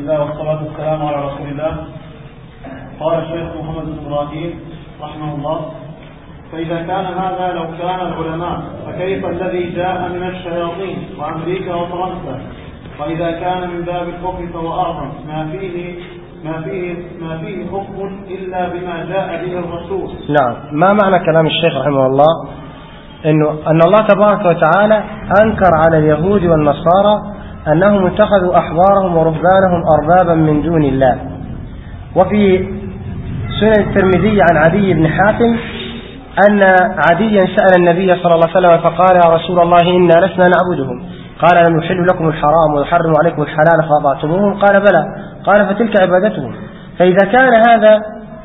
الله والصلاة والسلام على رسول الله. قال الشيخ محمد بن إبراهيم رحمه الله فإذا كان هذا لو كان العلماء فكيف الذي جاء من الشياطين وأمريكا وفرنسا؟ وإذا كان من باب الحكم فهو أعظم. ما فيه ما فيه ما فيه حكم إلا بما جاء به الرسول. نعم. ما معنى كلام الشيخ رحمه الله؟ إنه أن الله تبارك وتعالى أنكر على اليهود والنصارى أنهم اتخذوا أحبارهم ورهبانهم أربابا من دون الله. وفي سنن الترمذي عن عدي بن حاتم أن عديا سأل النبي صلى الله عليه وسلم فقال يا رسول الله إنا لسنا نعبدهم. قال لم يحل لكم الحرام ويحرم عليكم الحلال فأضعتموهم قال بلى. قال فتلك عبادتهم. فإذا كان هذا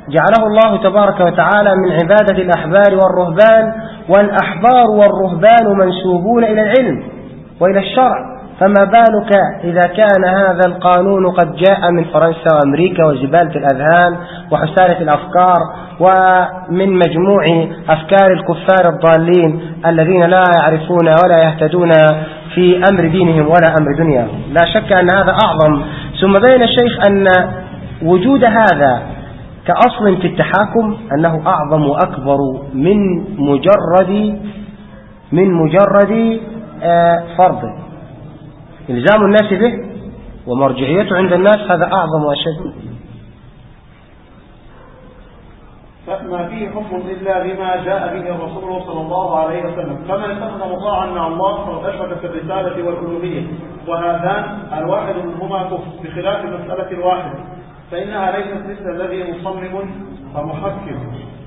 جعله الله تبارك وتعالى من عبادة الأحبار والرهبان والأحبار والرهبان منسوبون إلى العلم وإلى الشرع. فما بالك إذا كان هذا القانون قد جاء من فرنسا وأمريكا وزبالة الأذهان وحسالة الأفكار ومن مجموع أفكار الكفار الضالين الذين لا يعرفون ولا يهتدون في أمر دينهم ولا أمر دنياهم. لا شك أن هذا أعظم. ثم بين الشيخ أن وجود هذا كأصل في التحاكم أنه أعظم وأكبر من مجرد من مجرد آه، فرض. إلزام الناس به ومرجعيته عند الناس هذا أعظم وأشد. فما فيه حكم إلا بما جاء به الرسول صلى الله عليه وسلم. فمن اتخذ مطاعا مع الله فقد أشرك في الرسالة والألوهية. وهذان الواحد منهما كفر بخلاف المسألة الواحدة. فإنها ليست مثل الذي مصمم ومحكم.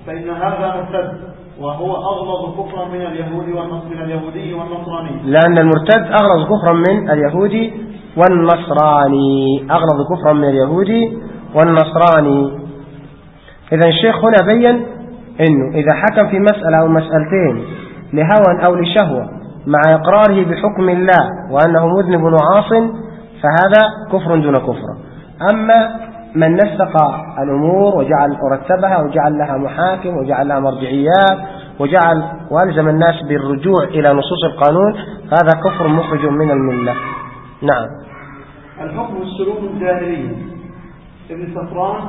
فإن هذا مرتد وهو أغلظ كفرا من اليهود من اليهودي والنصراني. لأن المرتد أغلظ كفرا من اليهودي والنصراني. أغلظ كفرا من اليهودي والنصراني. إذا الشيخ هنا بين أنه إذا حكم في مسألة أو مسألتين لهوى أو لشهوة مع إقراره بحكم الله وأنه مذنب وعاص فهذا كفر دون كفر. أما من نسق الأمور وجعل ورتبها وجعل لها محاكم وجعل لها مرجعيات وجعل وألزم الناس بالرجوع إلى نصوص القانون هذا كفر مخرج من الملة. نعم. الحكم السلوك الجاهلي ابن صفران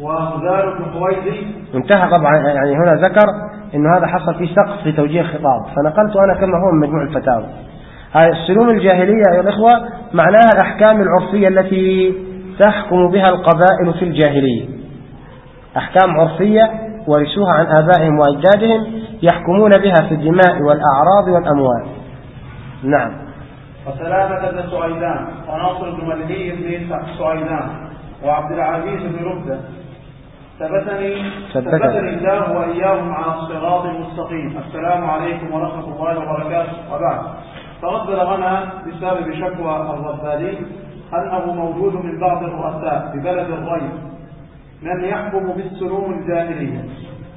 وغزال بن خويدي انتهى طبعا يعني هنا ذكر إنه هذا حصل في سقف في توجيه خطاب. فنقلت أنا كما هو من مجموع الفتاوى. السلوم الجاهلية أيها الإخوة معناها الأحكام العرفية التي تحكم بها القبائل في الجاهلية. أحكام عرفية ورثوها عن آبائهم وأجدادهم يحكمون بها في الدماء والأعراض والأموال. نعم. وسلامة بن سعيدان وناصر بن ملهي بن سعيدان وعبد العزيز بن ربدة. ثبتني ثبتني الله وإياهم على الصراط المستقيم. السلام عليكم ورحمة الله وبركاته. وبعد فقد بلغنا بسبب شكوى الرباني. أنه موجود من بعض الرؤساء ببلد الري من يحكم بالسلوم الجاهلية؟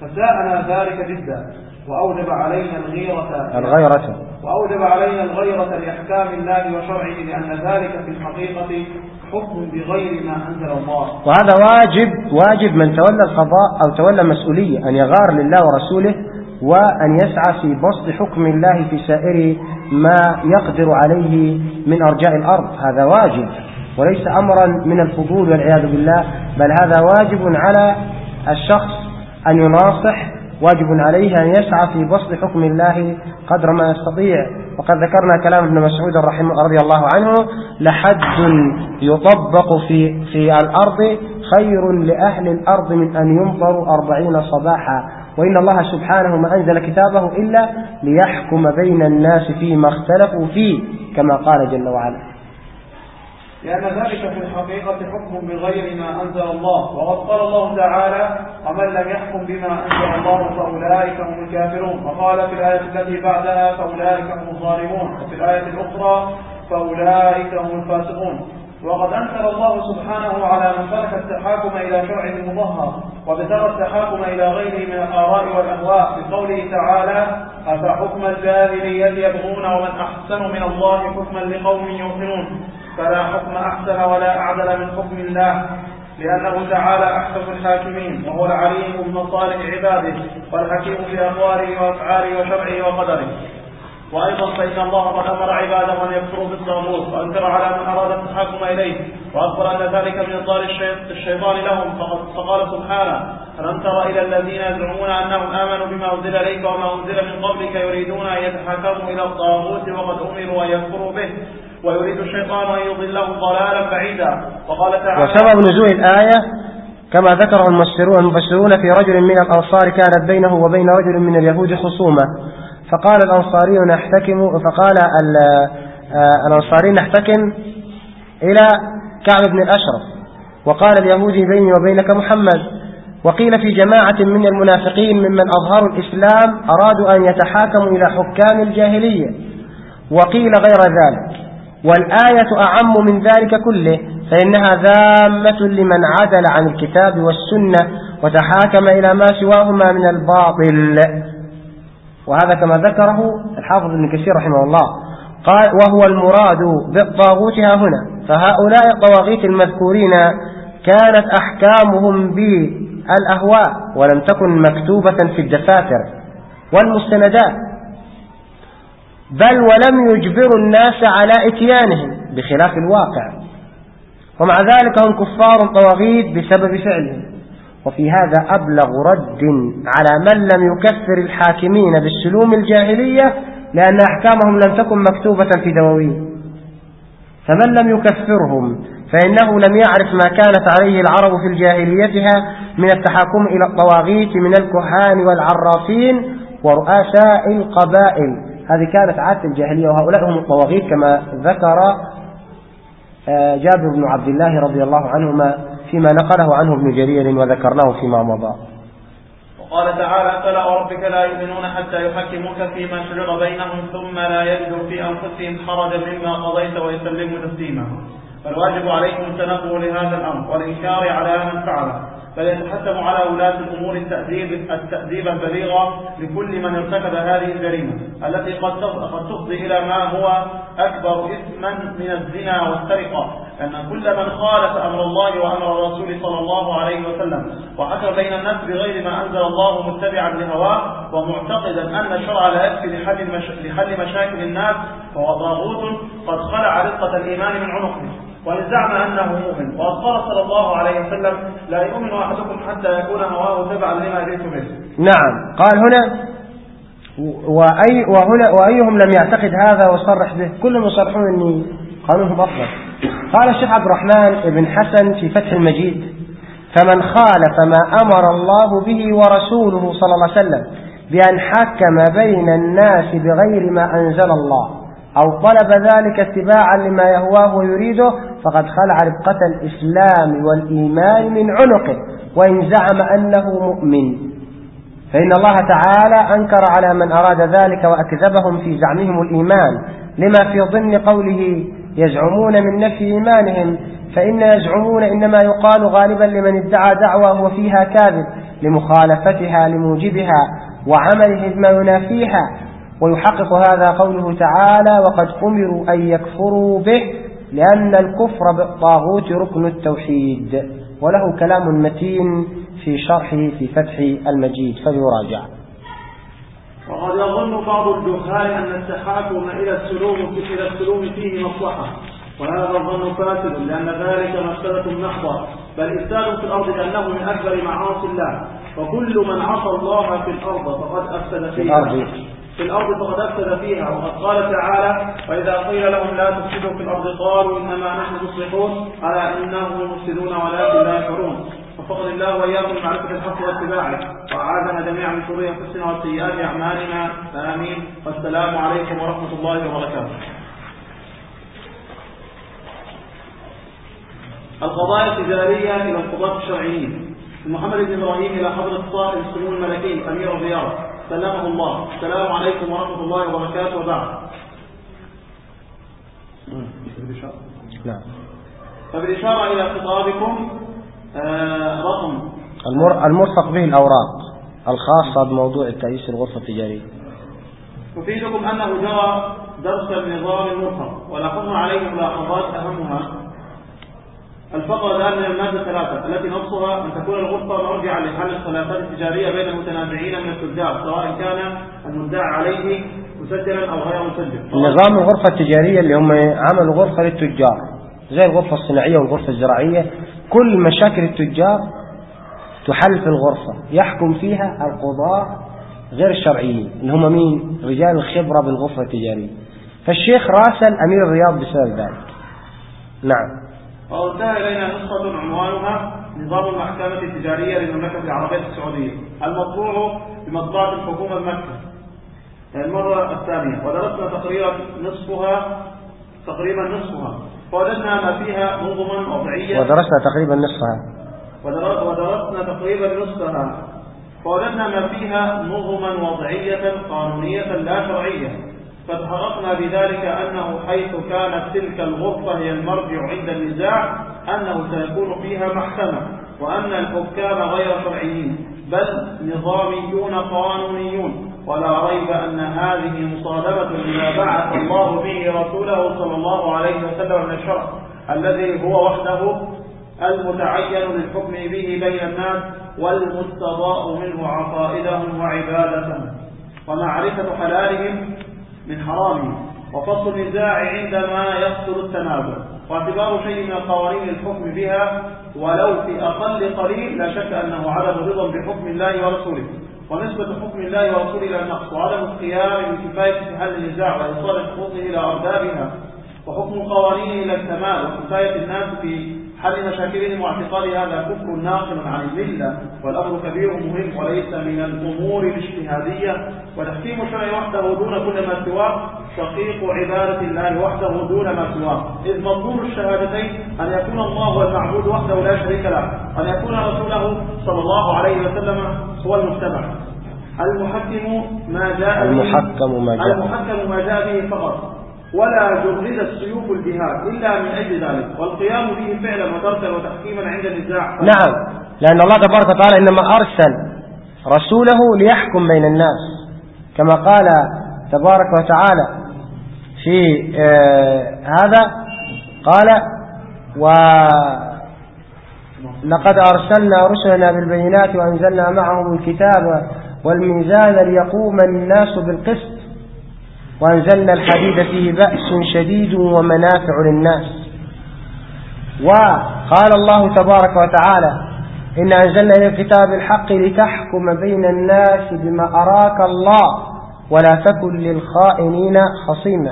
فساءنا ذلك جدا وأوجب علينا الغيرة الغيرة. وأوجب علينا الغيرة لأحكام الله وشرعه لأن ذلك في الحقيقة حكم بغير ما أنزل الله. وهذا واجب واجب من تولى القضاء أو تولى مسؤولية أن يغار لله ورسوله وأن يسعى في بسط حكم الله في سائر ما يقدر عليه من أرجاء الأرض. هذا واجب وليس أمرا من الفضول والعياذ بالله بل هذا واجب على الشخص أن يناصح واجب عليه أن يسعى في بسط حكم الله قدر ما يستطيع. وقد ذكرنا كلام ابن مسعود رحمه رضي الله عنه لحد يطبق في في الأرض خير لأهل الأرض من أن يمطروا أربعين صباحا. وإن الله سبحانه ما أنزل كتابه إلا ليحكم بين الناس فيما اختلفوا فيه كما قال جل وعلا. لأن ذلك في الحقيقة حكم بغير ما أنزل الله. وقد قال الله تعالى ومن لم يحكم بما أنزل الله فأولئك هم الكافرون. وقال في الآية التي بعدها فأولئك هم الظالمون. وفي الآية الأخرى فأولئك هم الفاسقون. وقد أنكر الله سبحانه على من ترك التحاكم إلى شرع مظهر وابتغى التحاكم إلى غيره من الآراء والأهواء. بقوله تعالى أفحكم الجاهلية يبغون ومن أحسن من الله حكما لقوم يوقنون؟ فلا حكم أحسن ولا أعدل من حكم الله لأنه تعالى أحسن الحاكمين وهو العليم بمصالح عباده والحكيم في أقواله وأفعاله وشرعه وقدره. وأيضا فإن الله قد أمر عباده أن يكفروا بالطاغوت وأنكر على من أراد التحاكم إليه وأخبر أن ذلك من إضلال الشيطان لهم فقال سبحانه ألم تر إلى الذين يزعمون أنهم آمنوا بما أنزل إليك وما أنزل من قبلك يريدون أن يتحاكموا إلى الطاغوت وقد أمروا أن يكفروا به ويريد الشيطان أن يضلهم ضلالا بعيدا. وقال تعالى وسبب نزول الآية كما ذكر المفسرون المفسرون في رجل من الأنصار كانت بينه وبين رجل من اليهود خصومة. فقال الأنصاري نحتكم فقال آه، الأنصاري نحتكم إلى كعب بن الأشرف وقال اليهودي بيني وبينك محمد وقيل في جماعة من المنافقين ممن أظهروا الإسلام أرادوا أن يتحاكموا إلى حكام الجاهلية وقيل غير ذلك والآية أعم من ذلك كله فإنها ذامة لمن عدل عن الكتاب والسنة وتحاكم إلى ما سواهما من الباطل. وهذا كما ذكره الحافظ ابن كثير رحمه الله. قال وهو المراد بالطاغوت ها هنا فهؤلاء الطواغيت المذكورين كانت أحكامهم بالأهواء ولم تكن مكتوبة في الدفاتر والمستندات بل ولم يجبروا الناس على إتيانهم بخلاف الواقع. ومع ذلك هم كفار طواغيت بسبب فعلهم. وفي هذا أبلغ رد على من لم يكفر الحاكمين بالسلوم الجاهلية لأن أحكامهم لم تكن مكتوبة في دواوين. فمن لم يكفرهم فإنه لم يعرف ما كانت عليه العرب في الجاهليتها من التحاكم إلى الطواغيت من الكهان والعرافين ورؤساء القبائل. هذه كانت عادة الجاهلية وهؤلاء هم الطواغيت كما ذكر آه، جابر بن عبد الله رضي الله عنهما فيما نقله عنه ابن جرير وذكرناه فيما مضى. وقال تعالى فلا وربك لا يؤمنون حتى يحكموك فيما شجر بينهم ثم لا يجدوا في أنفسهم حرجا مما قضيت ويسلموا تسليما. فالواجب عليكم التنبه لهذا الأمر والإنكار على من فعله. بل يتحتم على ولاة الأمور التأديب التأديب البليغ لكل من ارتكب هذه الجريمة التي قد قد تفضي إلى ما هو أكبر إثما من الزنا والسرقة أن كل من خالف أمر الله وأمر الرسول صلى الله عليه وسلم وحكم بين الناس بغير ما أنزل الله متبعا لهواه ومعتقدا أن الشرع لا يكفي لحل. لحل مشاكل الناس فهو طاغوت قد خلع رقة الإيمان من عنقه وإن زعم أنه مؤمن. وقد قال صلى الله عليه وسلم لا يؤمن أحدكم حتى يكون هواه تبعا لما جئت به نعم. قال هنا وأي وهنا وأيهم لم يعتقد هذا وصرح به؟ كلهم يصرحون أن قانونهم أفضل. قال الشيخ عبد الرحمن بن حسن في فتح المجيد فمن خالف ما أمر الله به ورسوله صلى الله عليه وسلم بأن حكم بين الناس بغير ما أنزل الله أو طلب ذلك اتباعا لما يهواه ويريده فقد خلع ربقة الإسلام والإيمان من عنقه وإن زعم أنه مؤمن. فإن الله تعالى أنكر على من أراد ذلك وأكذبهم في زعمهم الإيمان لما في ضمن قوله يزعمون من نفي إيمانهم فإن يزعمون إنما يقال غالبا لمن ادعى دعوة هو فيها كاذب لمخالفتها لموجبها وعمله بما ينافيها. ويحقق هذا قوله تعالى وقد أمروا أن يكفروا به لأن الكفر بالطاغوت ركن التوحيد وله كلام متين في شرحه في فتح المجيد. فليراجع وقد يظن بعض الجهال أن التحاكم إلى السلوم إلى السلوم فيه مصلحة وهذا الظن فاسد لأن ذلك مفسدة محضة بل إفساد في الأرض كأنه من أكبر معاصي الله وكل من عصى الله في الأرض فقد أفسد فيها في الأرض فقد أفسد فيها. وقد قال تعالى وإذا قيل لهم لا تفسدوا في الأرض قالوا إنما نحن مصلحون على إنهم مفسدون ولكن لا يشعرون. وفقد الله وإياكم معرفة الحق واتباعه. وأعاذنا جميعا من شرور أنفسنا وسيئات أعمالنا. آمين. والسلام عليكم ورحمة الله وبركاته. القضايا التجارية إلى القضاة الشرعيين. محمد بن إبراهيم إلى حضرة صاحب السمو الملكي أمير الرياض. سلمه الله. السلام عليكم ورحمة الله وبركاته. وبعد. نعم. فبالإشارة إلى خطابكم آه رقم. المرفق به الأوراق الخاصة بموضوع التأسيس الغرفة التجارية. أفيدكم أنه جرى درس النظام المرفق ولاحظنا عليه ملاحظات أهمها. الفقرة الآن من المادة الثلاثة التي نصها أن تكون الغرفة مرجعا لحل الخلافات التجارية بين المتنازعين من التجار سواء كان المدعى عليه مسجلا أو غير مسجل. نظام الغرفة التجارية اللي هم عملوا غرفة للتجار زي الغرفة الصناعية والغرفة الزراعية كل مشاكل التجار تحل في الغرفة يحكم فيها القضاء غير الشرعيين اللي هم مين؟ رجال الخبرة بالغرفة التجارية. فالشيخ راسل أمير الرياض بسبب ذلك. نعم. وانتهى إلينا نسخة عنوانها نظام المحكمة التجارية للمملكة العربية السعودية المطبوع بمطبعة الحكومة بمكة المرة الثانية ودرسنا تقريبا نصفها تقريبا نصفها. فوجدنا ما فيها نظما وضعية. ودرسنا تقريبا نصفها. ودر- ودرسنا تقريبا نصفها. فوجدنا ما فيها نظما وضعية قانونية لا شرعية. فتحققنا بذلك أنه حيث كانت تلك الغرفة هي المرجع عند النزاع أنه سيكون فيها محكمة وأن الحكام غير شرعيين بل نظاميون قانونيون. ولا ريب أن هذه مصادمة لما بعث الله به رسوله صلى الله عليه وسلم من الشرع الذي هو وحده المتعين للحكم به بين الناس والمستضاء منه عقائدهم وعبادتهم. ومعرفة حلالهم من حرامهم وفصل النزاع عندما يحصل التنازع واعتبار شيء من القوانين الحكم بها ولو في أقل قليل لا شك أنه عدم رضا بحكم الله ورسوله. ونسبة حكم الله ورسوله إلى النقص وعدم القيام بكفاية حل النزاع وإيصال الحقوق إلى أربابها وحكم القوانين إلى الكمال وكفاية الناس في حل مشاكلهم واعتقاد هذا كفر ناقل عن الملة والأمر كبير مهم وليس من الأمور الاجتهادية وتحكيم الشرع وحده دون كل ما سواه شقيق عبادة الله وحده دون ما سواه إذ مضمون الشهادتين أن يكون الله هو المعبود وحده لا شريك له أن يكون رسوله صلى الله عليه وسلم هو المتبع المحكم ما جاء به المحكم ما جاء. المحكم ما جاء به فقط ولا جرد السيوف الجهاد إلا من أجل ذلك. والقيام به فعلا وتركا وتحكيما عند النزاع. نعم. لأن الله تبارك وتعالى إنما أرسل رسوله ليحكم بين الناس. كما قال تبارك وتعالى في آه هذا قال ولقد أرسلنا رسلنا بالبينات وأنزلنا معهم الكتاب والميزان ليقوم الناس بالقسط وأنزلنا الحديد فيه بأس شديد ومنافع للناس. وقال الله تبارك وتعالى إن أنزلنا إلى الكتاب الحق لتحكم بين الناس بما أراك الله ولا تكن للخائنين خصيما.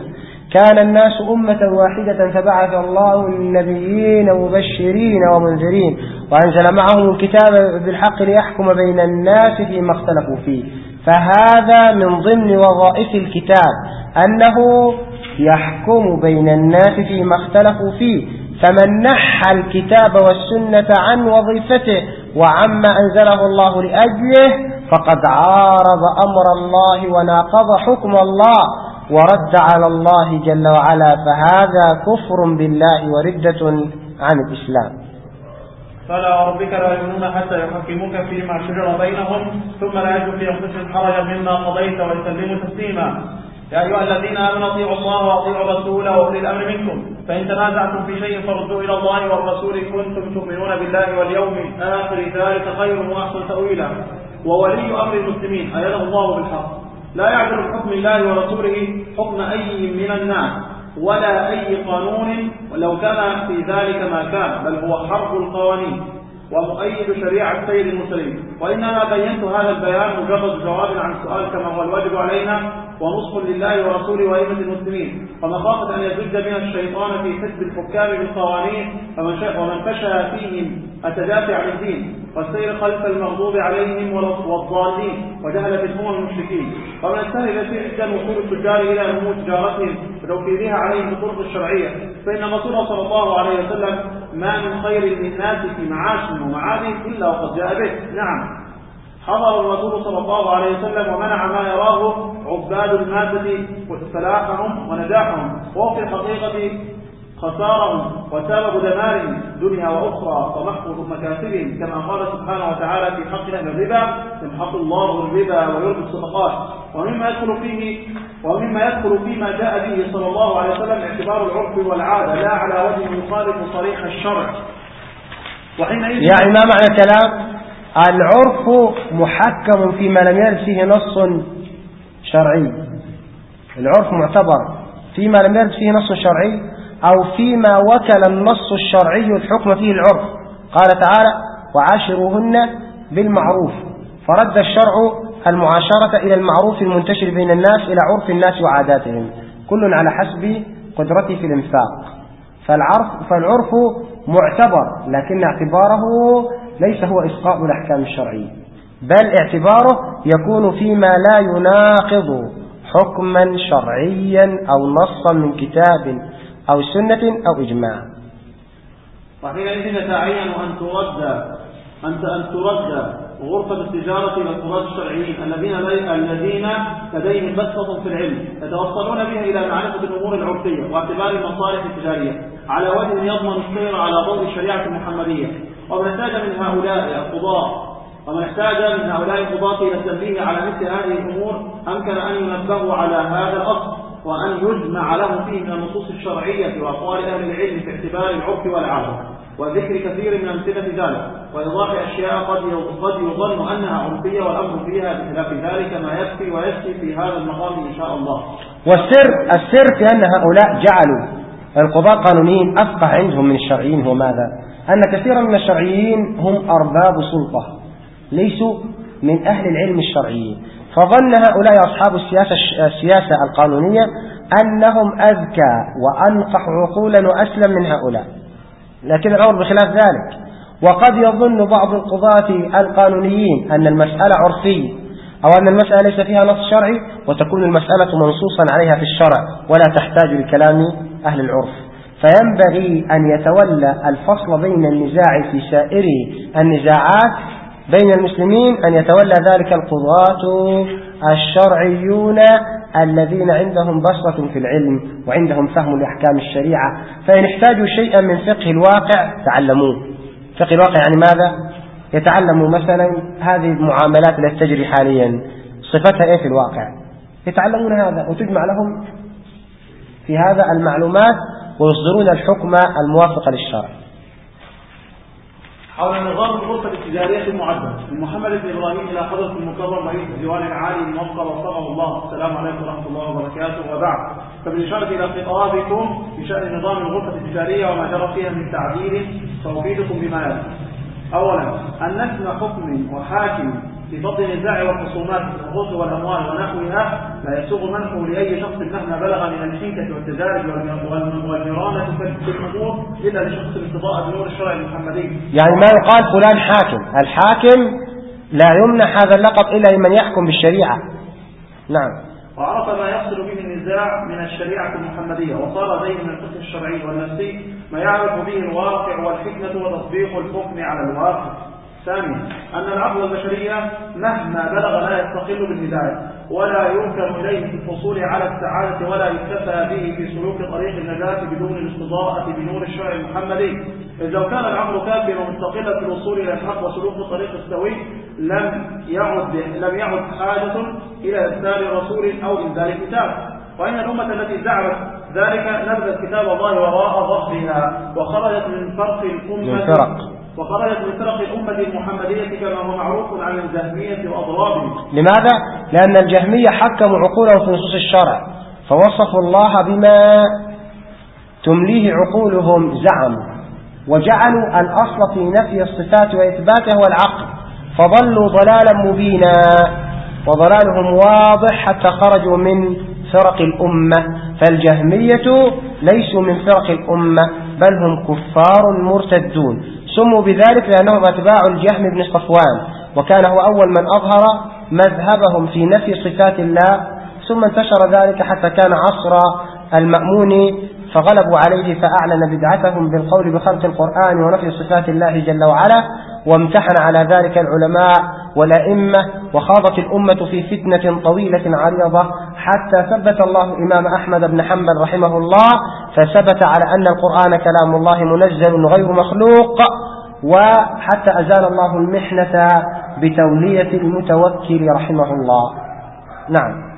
كان الناس أمة واحدة فبعث الله النبيين مبشرين ومنذرين وأنزل معهم الكتاب بالحق ليحكم بين الناس فيما اختلفوا فيه. فهذا من ضمن وظائف الكتاب. أنه يحكم بين الناس فيما اختلفوا فيه فمن نحى الكتاب والسنة عن وظيفته وعما أنزله الله لأجله فقد عارض أمر الله وناقض حكم الله ورد على الله جل وعلا فهذا كفر بالله وردة عن الإسلام. فلا وربك لا يؤمنون حتى يحكموك فيما شجر بينهم ثم لا يجدوا في أنفسهم حرجا مما قضيت ويسلموا تسليما. يا أيها الذين آمنوا أطيعوا الله وأطيعوا الرسول وأولي الأمر منكم. فإن تنازعتم في شيء فردوه إلى الله والرسول كنتم تؤمنون بالله واليوم الآخر. ذلك خير وأحسن تأويلا. وولي أمر المسلمين. أيده الله بالحق. لا يعدل بحكم الله ورسوله حكم أي من الناس ولا أي قانون ولو كان في ذلك ما كان. بل هو حرب القوانين. ومؤيد شريعة سيد المرسلين. وإنما بينت هذا البيان مجرد جواب عن السؤال كما هو الواجب علينا ونصح لله ورسوله وأئمة المسلمين. ومخافة أن يزج بنا الشيطان في حزب الحكام بالقوانين ومن فشى فيهم التدافع عن الدين والسير خلف المغضوب عليهم والضالين وجهلة الأمم المشركين. ومن السهل جدا وصول التجار إلى نمو تجارتهم وتوفيرها عليهم بالطرق الشرعية فإن الرسول صلى الله عليه وسلم ما من خير للناس في معاشهم ومعادهم إلا وقد جاء به. نعم. حضر الرسول صلى الله عليه وسلم ومنع ما يراه عباد المادة فلاحهم ونجاحهم. وهو في الحقيقة خسارهم وسبب دمارهم دنيا وأخرى ومحفظ مكاسبهم كما قال سبحانه وتعالى في حق أهل الربا يمحق الله الربا ويربي الصدقات. ومما يدخل فيه ومما يدخل فيما جاء به صلى الله عليه وسلم اعتبار العرف والعادة لا على وجه يخالف صريح الشرع. وحينئذ يعني ما معنى الكلام العرف محكم فيما لم يرد فيه نص شرعي. العرف معتبر. فيما لم يرد فيه نص شرعي أو فيما وكل النص الشرعي الحكم فيه العرف. قال تعالى وعاشروهن بالمعروف. فرد الشرع المعاشرة إلى المعروف المنتشر بين الناس إلى عرف الناس وعاداتهم كل على حسب قدرته في الإنفاق. فالعرف, فالعرف معتبر لكن اعتباره ليس هو إسقاط الأحكام الشرعية بل اعتباره يكون فيما لا يناقض حكما شرعيا أو نصا من كتاب أو سنة أو إجماع. وحينئذ يتعين أن ترد أنت أن ترد غرفة التجارة إلى القضاة الشرعيين الذين الذين لديهم بسطة في العلم يتوصلون بها إلى معرفة الأمور العرفية واعتبار المصالح التجارية على وجه يضمن السير على ضوء الشريعة المحمدية. ومن احتاج من هؤلاء القضاة ومن احتاج من هؤلاء القضاة إلى التنبيه على مثل هذه الأمور أمكن أن ينبهوا على هذا الأصل. وأن يجمع له فيه من النصوص الشرعية وأقوال أهل العلم في اعتبار العرف والعادة وذكر كثير من أمثلة ذلك. وإيضاح أشياء قد قد يظن أنها عرفية والأمر فيها بخلاف ذلك ما يكفي ويكفي في هذا المقام إن شاء الله. والسر السر في أن هؤلاء جعلوا القضاء قانونيين أفقه عندهم من الشرعيين هو ماذا؟ أن كثيرا من الشرعيين هم أرباب سلطة ليسوا من أهل العلم الشرعيين. فظن هؤلاء أصحاب السياسة, السياسة القانونية أنهم أذكى وأنقح عقولا وأسلم من هؤلاء. لكن الأمر بخلاف ذلك. وقد يظن بعض القضاة القانونيين أن المسألة عرفية أو أن المسألة ليس فيها نص شرعي وتكون المسألة منصوصا عليها في الشرع ولا تحتاج لكلام أهل العرف. فينبغي أن يتولى الفصل بين النزاع في سائر النزاعات بين المسلمين أن يتولى ذلك القضاة الشرعيون الذين عندهم بصرة في العلم وعندهم فهم لأحكام الشريعة. فإن احتاجوا شيئا من فقه الواقع تعلموه. فقه الواقع يعني ماذا؟ يتعلموا مثلا هذه المعاملات التي تجري حاليا. صفتها إيه في الواقع؟ يتعلمون هذا وتجمع لهم في هذا المعلومات ويصدرون الحكم الموافق للشرع. حول نظام الغرفة التجارية المعدة من محمد بن إبراهيم إلى حضرة المكرم رئيس الديوان العالي الموقر وصفه الله. السلام عليكم ورحمة الله وبركاته. وبعد فبالإشارة إلى خطابكم في شأن نظام الغرفة التجارية وما جرى فيها من تعديل سأفيدكم بما يلي. أولا أن نسمع حكم وحاكم في فضل النزاع والخصومات الحقوق والأموال ونحوها لا يسوغ منحه لأي شخص مهما بلغ من الحنكة والتدارج والمرانة في الأمور إلا لشخص استضاء بنور الشرع المحمدي. يعني ما يقال فلان حاكم. الحاكم لا يمنح هذا اللقب إلا لمن يحكم بالشريعة. نعم. وعرف ما يحصل به النزاع من الشريعة المحمدية وصار زي من الفقه الشرعي والنفسي ما يعرف به الواقع والحكمة وتطبيق الحكم على الواقع. ثانيا أن العقل البشرية مهما بلغ لا يستقل بالهداية ولا ينكر إليه في الحصول على السعادة ولا يكتفى به في سلوك طريق النجاة بدون الاستضاءة بنور الشرع المحمدي. إذ لو كان العقل كافيا ومستقلا في الوصول إلى الحق وسلوك الطريق السوي لم يعد لم يعد حاجة إلى إرسال رسول أو إنزال كتاب. وإن الأمة التي زعمت ذلك نبذت كتاب الله وراء ظهرها وخرجت من فرق الأمة وخرجت من فرق الأمة المحمدية كما هو معروف عن الجهمية وأضرابهم لماذا؟ لأن الجهمية حكموا عقولهم في نصوص الشرع فوصفوا الله بما تمليه عقولهم زعموا وجعلوا الأصل في نفي الصفات وإثباتها هو العقل فضلوا ضلالا مبينا وضلالهم واضح حتى خرجوا من فرق الأمة. فالجهمية ليسوا من فرق الأمة بل هم كفار مرتدون. سموا بذلك لأنهم أتباع الجهم بن صفوان وكان هو أول من أظهر مذهبهم في نفي صفات الله ثم انتشر ذلك حتى كان عصر المأمون فغلبوا عليه فأعلن بدعتهم بالقول بخلق القرآن ونفي صفات الله جل وعلا وامتحن على ذلك العلماء والأئمة وخاضت الأمة في فتنة طويلة عريضة حتى ثبت الله إمام أحمد بن حنبل رحمه الله فثبت على أن القرآن كلام الله منزل غير مخلوق وحتى أزال الله المحنة بتولية المتوكل رحمه الله. نعم.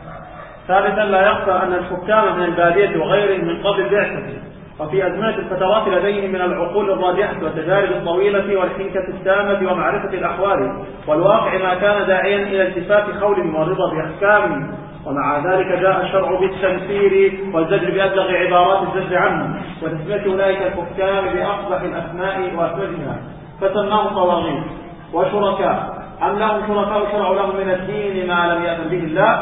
ثالثا لا يخفى أن الحكام من البادية وغيرهم من قبل البعثة وفي أزمنة الفترات لديهم من العقول الراجحة والتجارب الطويلة والحنكة التامة ومعرفة الأحوال والواقع ما كان داعيا إلى التفات قولهم والرضا بأحكامهم ومع ذلك جاء الشرع بالتمثيل والزجر بأبلغ عبارات الزجر عنه. وتسمية أولئك الحكام بأقبح الأسماء وأسمائها. فسماهم طواغيت وشركاء. أم لهم شركاء شرعوا لهم من الدين ما لم يأذن به الله؟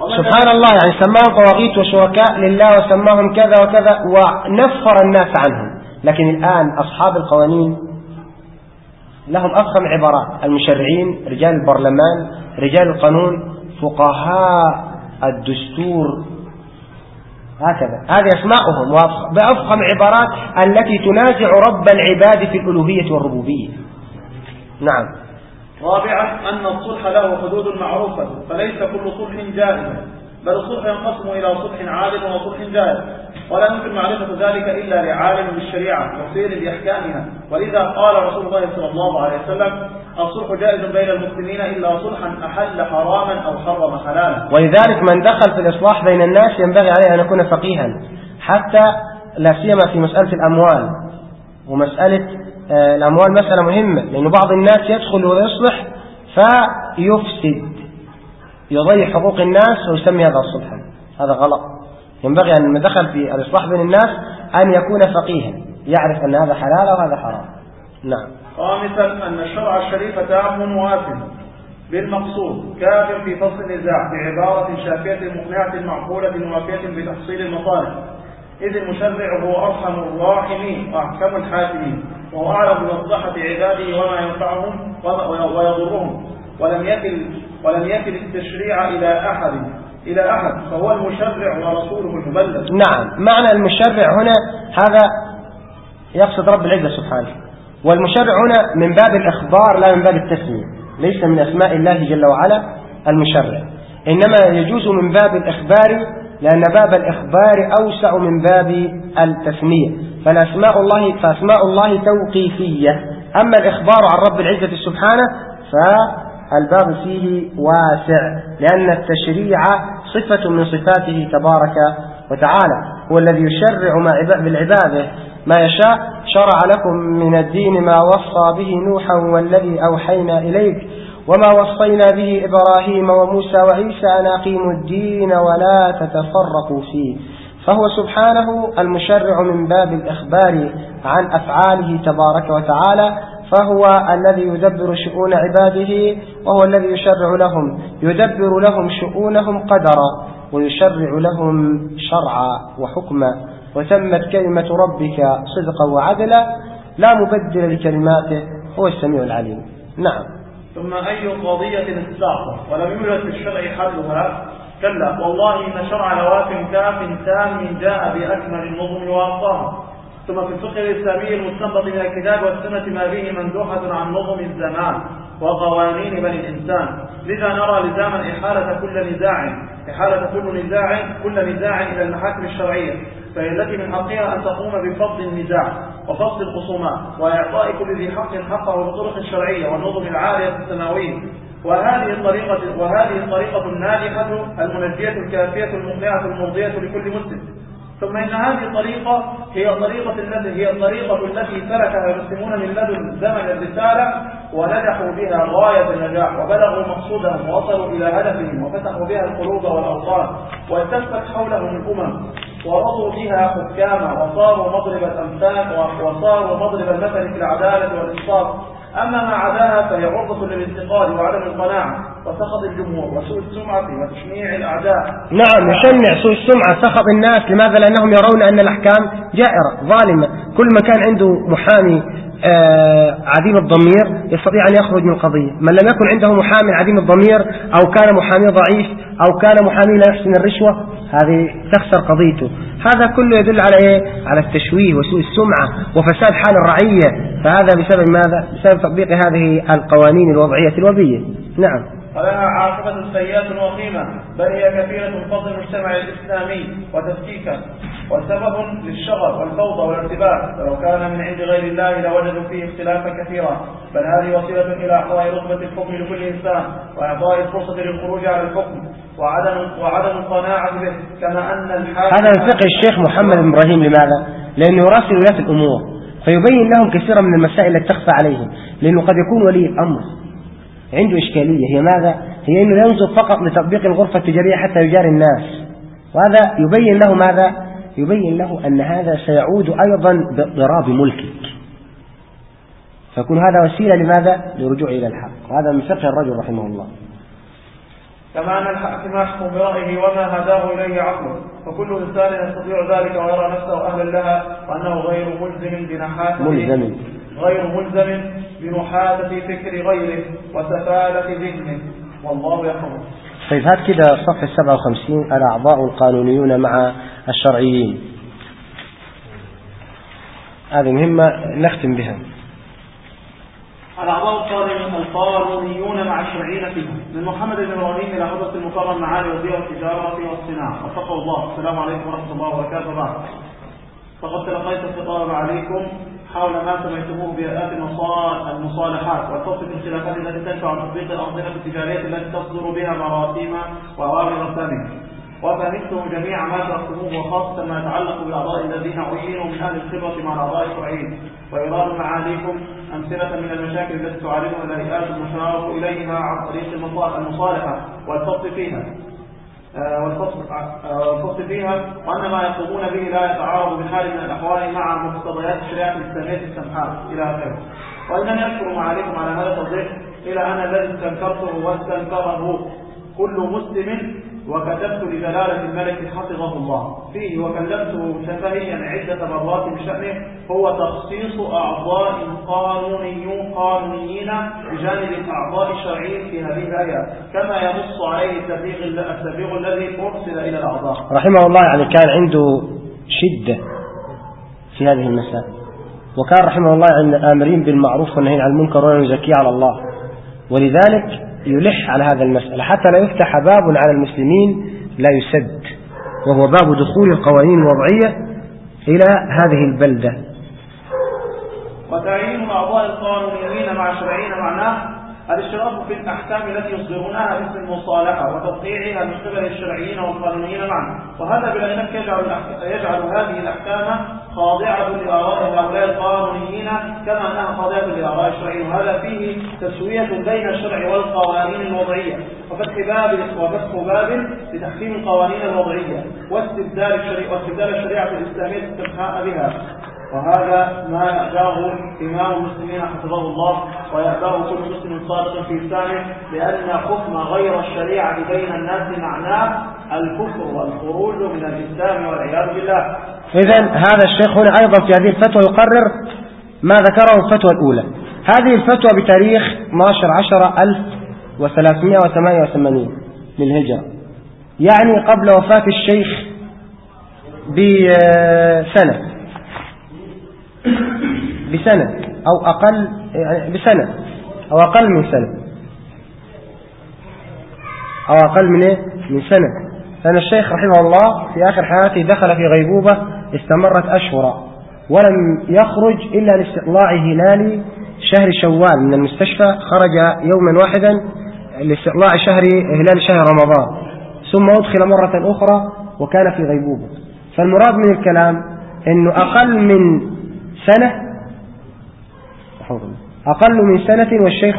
سبحان الله يعني سماهم طواغيت وشركاء لله وسماهم كذا وكذا ونفر الناس عنهم. لكن الآن أصحاب القوانين لهم أفخم عبارات. المشرعين رجال البرلمان رجال القانون فقهاء الدستور هكذا. هذه أسماؤهم بأفخم عبارات التي تنازع رب العباد في الألوهية والربوبية. نعم. رابعا أن الصلح له حدود معروفة فليس كل صلح جائز بل الصلح ينقسم إلى صلح عادل وصلح جائز ولا يمكن معرفة ذلك إلا لعالم بالشريعة بصير بأحكامها ولذا قال رسول الله صلى الله عليه وسلم الصلح جائز بين المسلمين إلا صلحا أحل حراما أو حرم حلالا. ولذلك من دخل في الإصلاح بين الناس ينبغي عليه أن يكون فقيها حتى لا سيما في مسألة الأموال. ومسألة آه، الأموال مسألة مهمة لأن بعض الناس يدخل ويصلح فيفسد. يضيع حقوق الناس ويسمي هذا صلحا هذا غلط. ينبغي أن من دخل في الإصلاح بين الناس أن يكون فقيها. يعرف أن هذا حلال وهذا حرام. نعم. خامسا أن الشرع الشريف تام واسع بالمقصود كاف في فصل النزاع بعبارة شافية مقنعة معقولة وافية بتحصيل المصالح. إذ المشرع هو أرحم الراحمين وأحكم الحاكمين وهو أعلم بمصلحة عباده وما ينفعهم ويضرهم. ولم يكل ولم يكل التشريع إلى أحد إلى أحد فهو المشرع ورسوله المبلغ. نعم. معنى المشرع هنا هذا يقصد رب العزة سبحانه. والمشرع هنا من باب الإخبار لا من باب التسمية. ليس من أسماء الله جل وعلا المشرع. إنما يجوز من باب الإخبار لأن باب الإخبار أوسع من باب التسمية. فالأسماء الله فأسماء الله توقيفية. أما الإخبار عن رب العزة سبحانه فالباب فيه واسع لأن التشريع صفة من صفاته تبارك وتعالى هو الذي يشرع بالعباده. ما يشاء شرع لكم من الدين ما وصى به نوحا والذي أوحينا إليك وما وصينا به إبراهيم وموسى وعيسى أن أقيموا الدين ولا تتفرقوا فيه. فهو سبحانه المشرع من باب الإخبار عن أفعاله تبارك وتعالى فهو الذي يدبر شؤون عباده وهو الذي يشرع لهم. يدبر لهم شؤونهم قدرا ويشرع لهم شرعا وحكما. وتمت كلمة ربك صدقا وعدلا لا مبدل لكلماته هو السميع العليم. نعم. ثم أي قضية استعصى؟ ولم يوجد في الشرع حلها كلا والله إن شرع نواف كاف تام جاء بأكمل النظم وأرقاها ثم في الفقه الإسلامي المستنبط من الكتاب والسنة ما به مندوحة عن نظم الزمان وقوانين بني الإنسان. لذا نرى لزاما إحالة كل نزاع إحالة كل نزاع كل نزاع إلى المحاكم الشرعية. فهي التي من حقها أن تقوم بفضل النزاع وفصل الخصومات وإعطاء كل ذي حق حقه بالطرق الشرعية والنظم العالية السماوية. وهذه الطريقة وهذه الطريقة الناجحة المنجية الكافية المقنعة المرضية لكل مسلم. ثم إن هذه الطريقة هي الطريقة التي هي الطريقة التي سلكها المسلمون من لدن زمن الرسالة ونجحوا بها غاية النجاح وبلغوا مقصودهم ووصلوا إلى هدفهم وفتحوا بها القلوب والأوطان والتفت حولهم الأمم ورضوا بها حكاما وصاروا مضرب الأمثال وصاروا مضرب المثل في العدالة والإنصاف أما ما عداها فهي عرضة للانتقال وعدم القناعة وسخط الجمهور وسوء السمعة وتشنيع الأعداء. نعم يشنع سوء السمعة سخط الناس لماذا؟ لأنهم يرون أن الأحكام جائرة ظالمة. كل ما كان عنده محامي عديم الضمير يستطيع أن يخرج من القضية من لم يكن عنده محامي عديم الضمير أو كان محامي ضعيف أو كان محامي لا يحسن الرشوة هذه تخسر قضيته. هذا كله يدل على إيه؟ على التشويه وسوء السمعة وفساد حال الرعية. فهذا بسبب ماذا؟ بسبب تطبيق هذه القوانين الوضعية الوبية. نعم. فلها عاقبة سيئة وخيمة بل هي كثيرة فضل المجتمع الإسلامي وتفكيكا وسبب للشغب والفوضى والارتباك. فلو كان من عند غير الله لوجدوا فيه اختلافا كثيرا. بل هذه وسيلة إلى إعطاء رتبة الحكم لكل إنسان وإعطاء الفرصة للخروج على الحكم وعدم وعدم القناعة به كما أن الحاكم هذا من فقه الشيخ محمد بن إبراهيم لماذا؟ لأنه يراسل ولاة الأمور فيبين لهم كثيرا من المسائل التي تخفى عليهم لأنه قد يكون ولي الأمر. عنده إشكالية. هي ماذا؟ هي أنه ينظر فقط لتطبيق الغرفة التجارية حتى يجاري الناس. وهذا يبين له ماذا؟ يبين له أن هذا سيعود أيضا باضطراب ملكك. فيكون هذا وسيلة لماذا؟ لرجوع إلى الحق. وهذا من فقه الرجل رحمه الله. كما أن الحاكم يحكم برأيه وما هداه إليه عقله فكل إنسان يستطيع ذلك ويرى نفسه أهلا لها وأنه غير ملزم بنحاسة ملزم. غير ملزم بنحاسة فكر غيره وسفالة ذهنه. والله يحكم طيب هات كده صفحة 57 الأعضاء القانونيون مع الشرعيين. هذه مهمة نختم بها. الأعضاء القانونيون مع الشرعيين فيهم. من محمد بن إبراهيم إلى حضرة المكرم معالي وزير التجارة والصناعة. وفقه الله. السلام عليكم ورحمة الله وبركاته. بعد. فقد تلقيت الخطاب عليكم. حول ما سميتموه بيئات المصالحات. والفصل في الخلافات التي تنفع تطبيق الأنظمة التجارية التي تصدر بها مراسيم وأوامر ثانية وفهمتم جميع ما شرحتموه وخاصة ما يتعلق بالأعضاء الذين عينوا من أهل الخبرة مع الأعضاء الشرعيين وإيراد معاليكم أمثلة من المشاكل التي تعرضها الهيئات المشار إليها عن طريق المصالحة والفصل فيها. والفصل, آه، والفصل فيها وأن ما يقومون به لا يتعارض بحال من الأحوال مع مقتضيات الشريعة الإسلامية السمحات إلى آخره. وإنني أشكر معاليكم على هذا التوضيح إلى أن الذي استنكرته واستنكره كل مسلم وكتبت لجلالة الملك حفظه الله. فيه وكلمته شفهيا عدة مرات بشأنه. هو تخصيص أعضاء قانونيون قانونيين بجانب الأعضاء الشرعيين في هذه الآية. كما ينص عليه التبليغ التبليغ الذي أرسل إلى الأعضاء. رحمه الله يعني كان عنده شدة في هذه المسائل وكان رحمه الله عن الآمرين بالمعروف والنهي عن المنكر ولا يزكي على الله. ولذلك يلح على هذا المسألة. حتى لا يفتح باب على المسلمين لا يسد وهو باب دخول القوانين الوضعية إلى هذه البلدة. وتعيين الأعضاء القانونيين مع الشرعيين معناه الاشتراك في الأحكام التي يصدرونها باسم المصالحة وتطبيعها من قبل الشرعيين والقانونيين معا. وهذا بلا شك يجعل, يجعل هذه الأحكام خاضعة لآراء هؤلاء القانونيين كما أنها خاضعة لآراء الشرعيين. وهذا فيه تسوية بين الشرع والقوانين الوضعية. وفتح باب وفتح باب لتحكيم القوانين الوضعية واستبدال الشريعة الإسلامية استبحاء بها. وهذا ما يأباه إمام المسلمين حفظه الله ويأباه كل مسلم صادق في لسانه لأن حكم غير الشريعة بين الناس معناه الكفر والخروج من الإسلام والعياذ بالله. إذا هذا الشيخ هنا أيضا في هذه الفتوى يقرر ما ذكره الفتوى الأولى. هذه الفتوى بتاريخ 12 10 1388 للهجرة. يعني قبل وفاة الشيخ بسنة. بسنة أو أقل يعني بسنة أو أقل من سنة أو أقل من إيه؟ من سنة لأن الشيخ رحمه الله في آخر حياته دخل في غيبوبة استمرت أشهرا ولم يخرج إلا لاستطلاع هلال شهر شوال. من المستشفى خرج يوما واحدا لاستطلاع شهر هلال شهر رمضان. ثم أدخل مرة أخرى وكان في غيبوبة. فالمراد من الكلام أنه أقل من سنة أقل من سنة والشيخ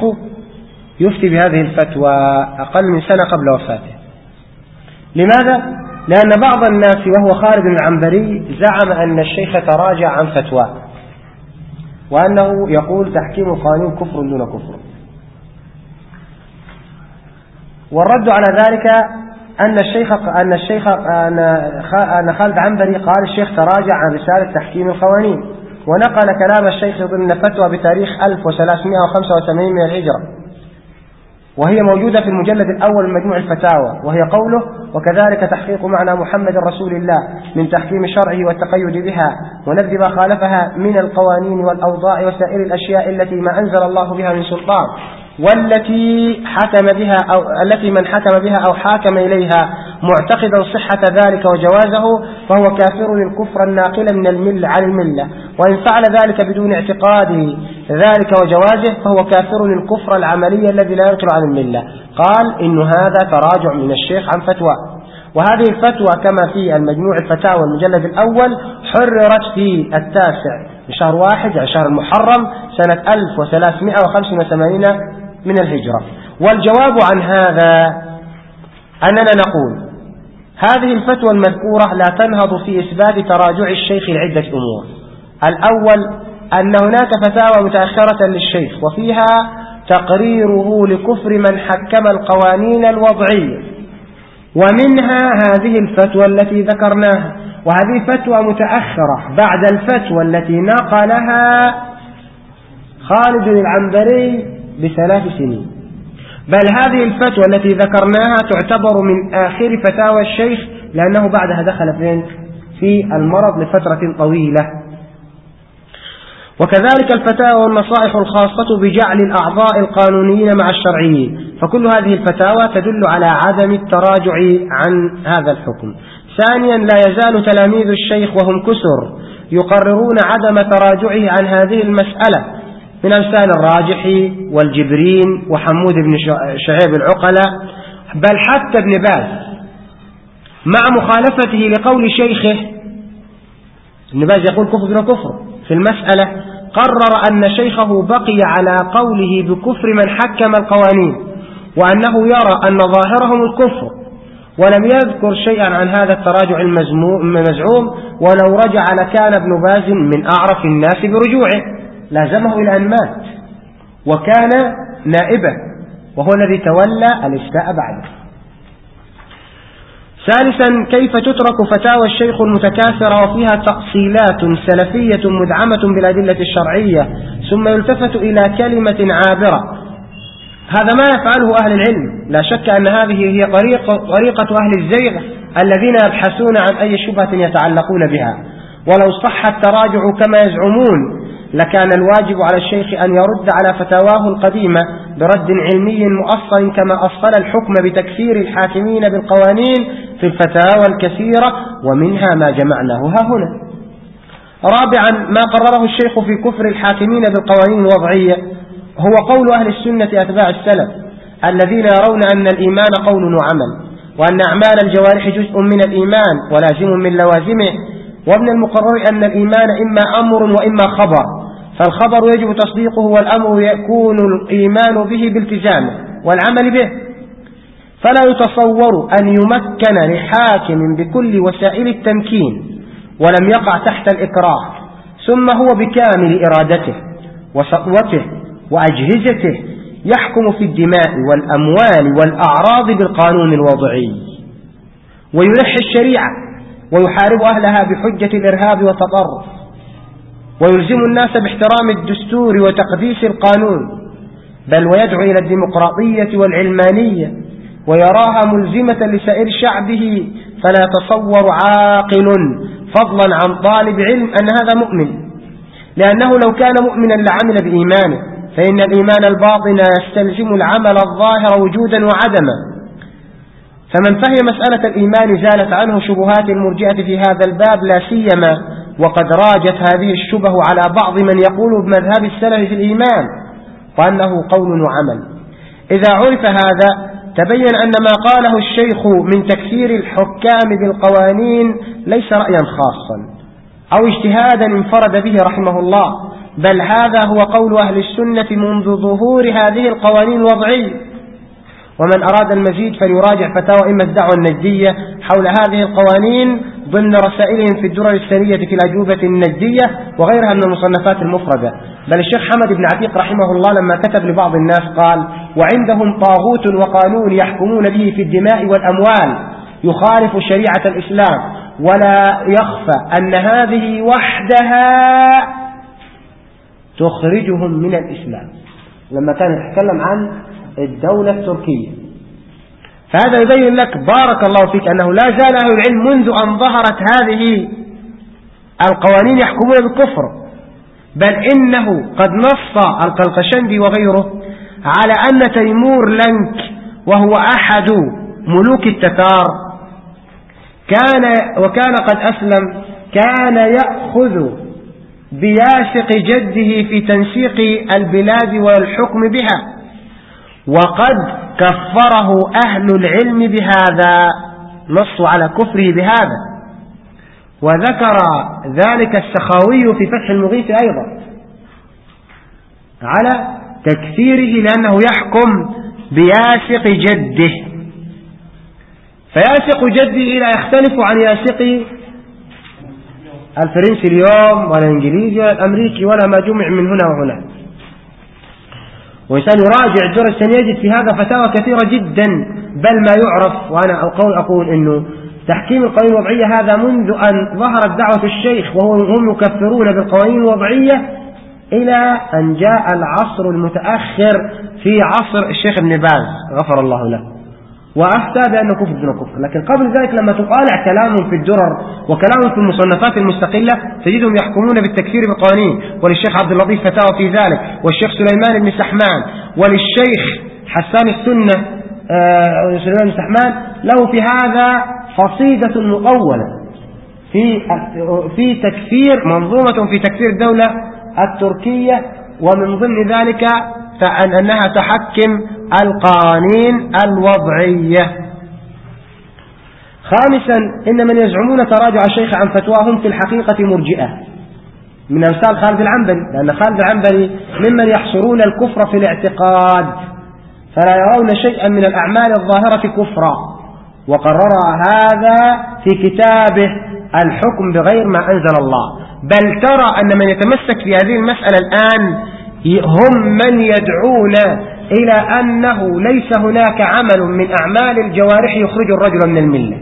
يفتي بهذه الفتوى أقل من سنة قبل وفاته. لماذا؟ لأن بعض الناس وهو خالد العنبري زعم أن الشيخ تراجع عن فتواه وأنه يقول تحكيم القانون كفر دون كفر. والرد على ذلك أن الشيخ أن الشيخ أن خالد عنبري قال الشيخ تراجع عن رسالة تحكيم القوانين. ونقل كلام الشيخ ضمن فتوى بتاريخ 1385 من الهجرة. وهي موجودة في المجلد الأول من مجموع الفتاوى وهي قوله وكذلك تحقيق معنى محمد رسول الله من تحكيم شرعه والتقيد بها ونبذ ما خالفها من القوانين والأوضاع وسائر الأشياء التي ما أنزل الله بها من سلطان. والتي حكم بها أو التي من حكم بها أو حاكم إليها معتقدا صحة ذلك وجوازه فهو كافر الكفر الناقل من الملة عن الملة. وإن فعل ذلك بدون اعتقاده ذلك وجوازه فهو كافر الكفر العملي الذي لا ينقل عن الملة. قال إن هذا تراجع من الشيخ عن فتوى. وهذه الفتوى كما في المجموع الفتاوى المجلد الأول حررت في التاسع شهر واحد يعني شهر المحرم سنة 1385 من الهجرة. والجواب عن هذا أننا نقول هذه الفتوى المذكورة لا تنهض في إثبات تراجع الشيخ لعدة أمور. الأول أن هناك فتاوى متأخرة للشيخ وفيها تقريره لكفر من حكم القوانين الوضعية. ومنها هذه الفتوى التي ذكرناها وهذه فتوى متأخرة بعد الفتوى التي نقلها خالد العنبري بثلاث سنين. بل هذه الفتوى التي ذكرناها تعتبر من آخر فتاوى الشيخ لأنه بعدها دخل في المرض لفترة طويلة. وكذلك الفتاوى والنصائح الخاصة بجعل الأعضاء القانونيين مع الشرعيين. فكل هذه الفتاوى تدل على عدم التراجع عن هذا الحكم. ثانيا لا يزال تلاميذ الشيخ وهم كسر يقررون عدم تراجعه عن هذه المسألة. من أمثال الراجحي والجبرين وحمود بن شعيب العقلة بل حتى ابن باز. مع مخالفته لقول شيخه ابن باز يقول كفر كفر في المسألة قرر أن شيخه بقي على قوله بكفر من حكم القوانين وأنه يرى أن ظاهرهم الكفر ولم يذكر شيئا عن هذا التراجع المزعوم ولو رجع لكان ابن باز من أعرف الناس برجوعه. لازمه إلى أن مات. وكان نائبا وهو الذي تولى الإفتاء بعده. ثالثا كيف تترك فتاوى الشيخ المتكاثرة وفيها تأصيلات سلفية مدعمة بالأدلة الشرعية ثم يلتفت إلى كلمة عابرة؟ هذا ما يفعله أهل العلم. لا شك أن هذه هي طريقة, طريقة أهل الزيغ الذين يبحثون عن أي شبهة يتعلقون بها. ولو صح التراجع كما يزعمون لكان الواجب على الشيخ أن يرد على فتاواه القديمة برد علمي مؤصل كما أصل الحكم بتكفير الحاكمين بالقوانين في الفتاوى الكثيرة ومنها ما جمعناه ها هنا. رابعا ما قرره الشيخ في كفر الحاكمين بالقوانين الوضعية. هو قول أهل السنة أتباع السلف الذين يرون أن الإيمان قول وعمل وأن أعمال الجوارح جزء من الإيمان ولازم من لوازمه. ومن المقرر أن الإيمان إما أمر وإما خبر. فالخبر يجب تصديقه والأمر يكون الإيمان به بالتزامه والعمل به. فلا يتصور أن يمكن لحاكم بكل وسائل التمكين ولم يقع تحت الإكراه ثم هو بكامل إرادته وسطوته وأجهزته يحكم في الدماء والأموال والأعراض بالقانون الوضعي. ويلحي الشريعة ويحارب أهلها بحجة الإرهاب والتطرف. ويلزم الناس باحترام الدستور وتقديس القانون بل ويدعو إلى الديمقراطية والعلمانية ويراها ملزمة لسائر شعبه فلا يتصور عاقل فضلا عن طالب علم أن هذا مؤمن. لأنه لو كان مؤمنا لعمل بإيمانه فإن الإيمان الباطن يستلزم العمل الظاهر وجودا وعدما. فمن فهم مسألة الإيمان زالت عنه شبهات المرجئة في هذا الباب لا سيما وقد راجت هذه الشبه على بعض من يقول بمذهب السلف في الإيمان وأنه قول وعمل. إذا عرف هذا تبين أن ما قاله الشيخ من تكثير الحكام بالقوانين ليس رأيا خاصا أو اجتهادا انفرد به رحمه الله بل هذا هو قول أهل السنة منذ ظهور هذه القوانين الوضعية. ومن أراد المزيد فليراجع فتاوى إما الدعوة النجدية حول هذه القوانين ضمن رسائلهم في الدرر السرية في الأجوبة النجدية وغيرها من المصنفات المفردة. بل الشيخ حمد بن عتيق رحمه الله لما كتب لبعض الناس قال وعندهم طاغوت وقانون يحكمون به في الدماء والأموال يخالف شريعة الإسلام. ولا يخفى أن هذه وحدها تخرجهم من الإسلام. لما كان يتكلم عن الدولة التركية. فهذا يبين لك بارك الله فيك أنه لا زال أهل العلم منذ أن ظهرت هذه القوانين يحكمون بالكفر. بل إنه قد نص القلقشندي وغيره على أن تيمور لنك وهو أحد ملوك التتار كان وكان قد أسلم كان يأخذ بياسق جده في تنسيق البلاد والحكم بها. وقد كفره أهل العلم بهذا نصوا على كفره بهذا. وذكر ذلك السخاوي في فتح المغيث أيضا على تكثيره لأنه يحكم بياسق جده. فياسق جدي لا يختلف عن ياسق الفرنسي اليوم ولا الانجليزي ولا الامريكي ولا ما جمع من هنا وهنا. وإنسان يراجع الدرس يجد في هذا فتاوى كثيرة جدا بل ما يعرف وأنا أقول, أقول أنه تحكيم القوانين الوضعية هذا منذ أن ظهرت دعوة الشيخ وهم يكفرون بالقوانين الوضعية إلى أن جاء العصر المتأخر في عصر الشيخ ابن باز. غفر الله له. وأفتى بأنه كفر دون كفر. لكن قبل ذلك لما تطالع كلامهم في الدرر وكلامهم في المصنفات المستقلة تجدهم يحكمون بالتكفير بقوانين وللشيخ عبد اللطيف فتاوى في ذلك والشيخ سليمان بن سحمان وللشيخ حسان السنة آه سليمان بن سحمان له في هذا قصيدة مطولة. في في تكفير منظومة في تكفير الدولة التركية ومن ضمن ذلك أنها تحكم القوانين الوضعية. خامسا إن من يزعمون تراجع الشيخ عن فتواهم في الحقيقة مرجئة. من أمثال خالد العنبري لأن خالد العنبري ممن يحصرون الكفر في الاعتقاد فلا يرون شيئا من الأعمال الظاهرة كفرا. وقرر هذا في كتابه الحكم بغير ما أنزل الله. بل ترى أن من يتمسك في هذه المسألة الآن هم من يدعون إلى أنه ليس هناك عمل من أعمال الجوارح يخرج الرجل من الملة.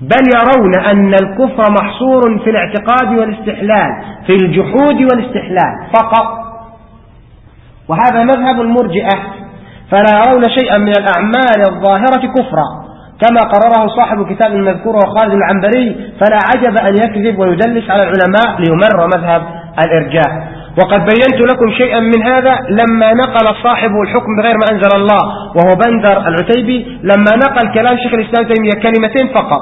بل يرون أن الكفر محصور في الاعتقاد والاستحلال في الجحود والاستحلال فقط. وهذا مذهب المرجئة. فلا يرون شيئا من الأعمال الظاهرة كفرا. كما قرره صاحب كتاب المذكور وخالد العنبري فلا عجب أن يكذب ويدلس على العلماء ليمر مذهب الإرجاء. وقد بينت لكم شيئا من هذا لما نقل صاحب الحكم بغير ما أنزل الله وهو بندر العتيبي لما نقل كلام شيخ الإسلام تيمية كلمتين فقط.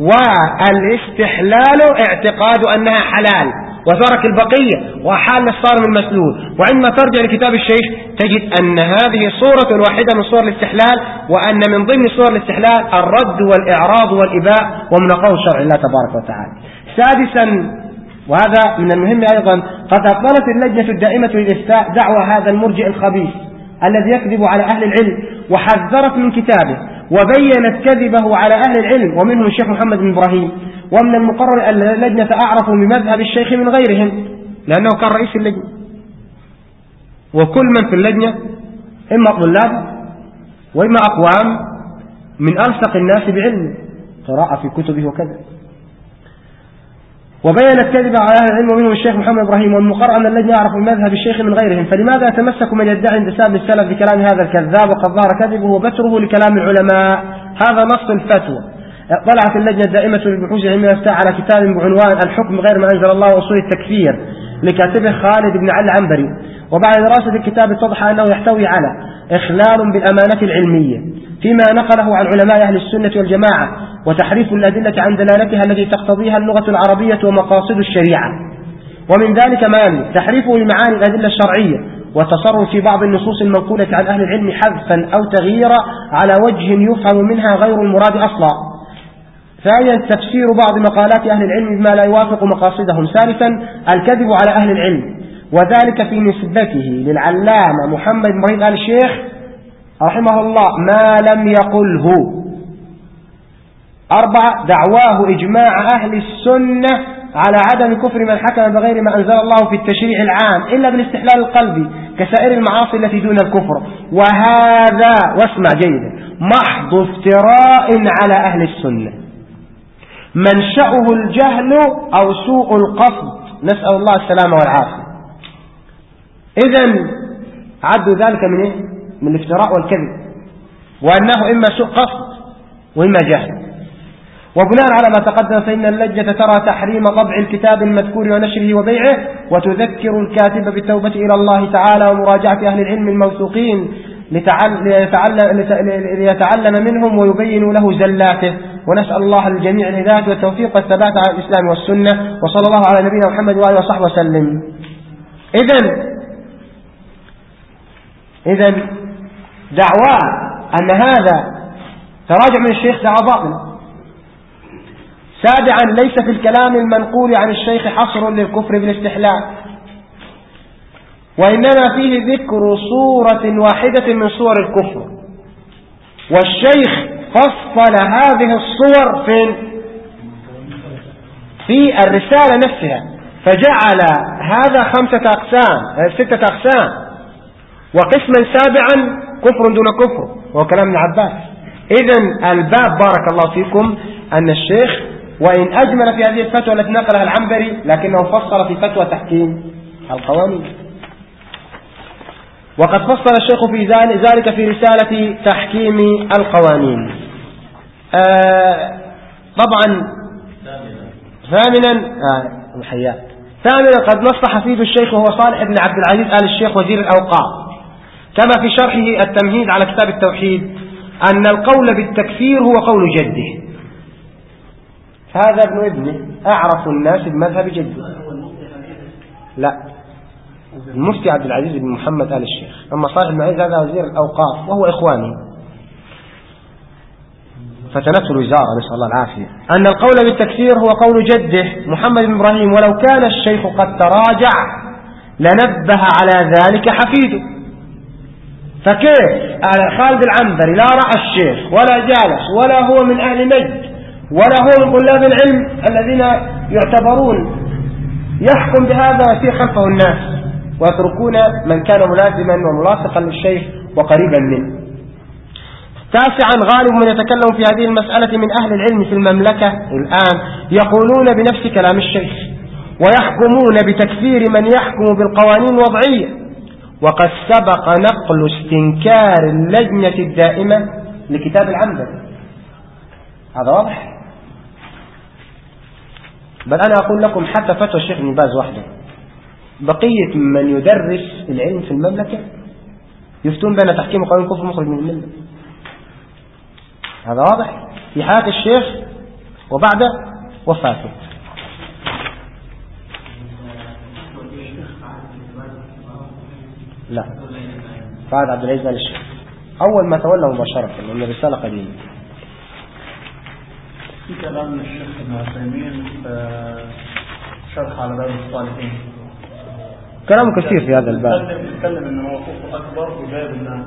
والاستحلال اعتقاد أنها حلال وترك البقية وحال الصارم المسلول. وعندما ترجع لكتاب الشيخ تجد أن هذه صورة واحدة من صور الاستحلال وأن من ضمن صور الاستحلال الرد والإعراض والإباء ومنقوه شرع الله تبارك وتعالى. سادسا وهذا من المهم أيضا قد أطلت اللجنة الدائمة للإفتاء دعوى هذا المرجئ الخبيث الذي يكذب على أهل العلم وحذرت من كتابه وبينت كذبه على أهل العلم ومنهم الشيخ محمد بن إبراهيم. ومن المقرر أن اللجنة أعرف بمذهب الشيخ من غيرهم لأنه كان رئيس اللجنة. وكل من في اللجنة إما طلاب وإما أقوام من ألصق الناس بعلم قراءة في كتبه وكذا. وبين الكذب على أهل العلم ومنهم الشيخ محمد إبراهيم والمقر أن الذي يعرف من مذهب الشيخ من غيرهم. فلماذا يتمسك من يدعي انتساب السلف بكلام هذا الكذاب وقد ظهر كذبه وبتره لكلام العلماء؟ هذا نص الفتوى. طلعت اللجنة الدائمة للبحوث العلمية على كتاب بعنوان الحكم غير ما أنزل الله وأصول التكفير لكاتبه خالد بن علي العنبري. وبعد دراسة الكتاب اتضح أنه يحتوي على إخلال بالأمانة العلمية فيما نقله عن علماء أهل السنة والجماعة وتحريف الأدلة عن دلالتها التي تقتضيها اللغة العربية ومقاصد الشريعة. ومن ذلك ما تحريفه لمعاني الأدلة الشرعية والتصرف في بعض النصوص المنقولة عن أهل العلم حذفا أو تغييرا على وجه يفهم منها غير المراد أصلا. ثانيا تفسير بعض مقالات أهل العلم بما لا يوافق مقاصدهم. ثالثا الكذب على أهل العلم. وذلك في نسبته للعلامة محمد مريض آل الشيخ رحمه الله ما لم يقله. أربعة دعواه إجماع أهل السنة على عدم كفر من حكم بغير ما أنزل الله في التشريع العام إلا بالاستحلال القلبي كسائر المعاصي التي دون الكفر. وهذا واسمع جيدا محض افتراء على أهل السنة. منشأه الجهل أو سوء القصد. نسأل الله السلامة والعافية. إذا عدوا ذلك من إيه؟ من الافتراء والكذب. وأنه إما سوء قصد وإما جهل. وبناء على ما تقدم فإن اللجنة ترى تحريم طبع الكتاب المذكور ونشره وبيعه وتذكر الكاتب بالتوبة إلى الله تعالى ومراجعة أهل العلم الموثوقين ليتعلم منهم ويبين له زلاته. ونسأل الله الجميع الهداية والتوفيق والثبات على الإسلام والسنة. وصلى الله على نبينا محمد وآله وصحبه وسلم. إذا إذا دعواه أن هذا تراجع من الشيخ دعوة باطلة سابعا ليس في الكلام المنقول عن الشيخ حصر للكفر بالاستحلال وإنما فيه ذكر صورة واحدة من صور الكفر. والشيخ فصل هذه الصور فين في الرسالة نفسها فجعل هذا خمسة أقسام ستة أقسام. وقسما سابعا كفر دون كفر وهو كلام ابن عباس. إذا الباب بارك الله فيكم أن الشيخ وإن أجمل في هذه الفتوى التي نقلها العنبري لكنه فصل في فتوى تحكيم القوانين. وقد فصل الشيخ في ذلك في رسالة تحكيم القوانين. آه طبعا ثامنا آه ثامنا قد نص حفيد الشيخ وهو صالح بن عبد العزيز آل الشيخ وزير الأوقاف. كما في شرحه التمهيد على كتاب التوحيد أن القول بالتكفير هو قول جده. هذا ابن ابنه. أعرف الناس بمذهب جده. لا. المفتي عبد العزيز بن محمد آل الشيخ. أما صالح بن عزيز هذا وزير الأوقاف وهو إخواني فتنته الوزارة نسأل الله العافية. أن القول بالتكفير هو قول جده محمد بن إبراهيم ولو كان الشيخ قد تراجع لنبه على ذلك حفيده. فكيف؟ خالد العنبري لا رأى الشيخ ولا جالس ولا هو من أهل نجد ولا هو من طلاب العلم الذين يعتبرون يحكم بهذا ويسير خلفه الناس ويتركون من كان ملازما وملاصقا للشيخ وقريبا منه. تاسعا غالب من يتكلم في هذه المسألة من أهل العلم في المملكة الآن يقولون بنفس كلام الشيخ ويحكمون بتكفير من يحكم بالقوانين الوضعية. وقد سبق نقل استنكار اللجنة الدائمة لكتاب العمدة هذا واضح؟ بل أنا أقول لكم حتى فتوى الشيخ ابن باز وحده بقية من يدرس العلم في المملكة يفتون بين تحكيم قانون الكفر مخرج من الملة. هذا واضح؟ في حياة الشيخ وبعد وفاته. لا. فهد عبد العزيز آل الشيخ. أول ما تولى مباشرة لأن الرسالة قديمة في كلام الشيخ ابن عثيمين شرح على باب الصالحين. كلام كثير في هذا الباب. يتكلم ان هو كفر أكبر وجايب ان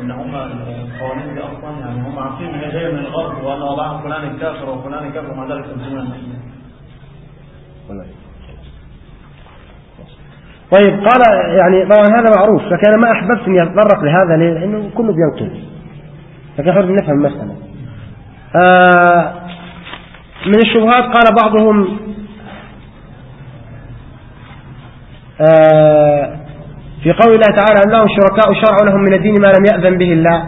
إن هم القوانين دي أصلا يعني هم عارفين إن هي جاية من الغرب وان وضعها فلان الكافر وفلان الكافر ومع ذلك طيب قال يعني طبعا هذا معروف لكن أنا ما أحببت أني أتطرق لهذا ليه؟ لأنه كله بينقل. لكن حرب نفهم المسألة. آه من الشبهات قال بعضهم آه في قول الله تعالى أن لهم شركاء شرعوا لهم من الدين ما لم يأذن به الله.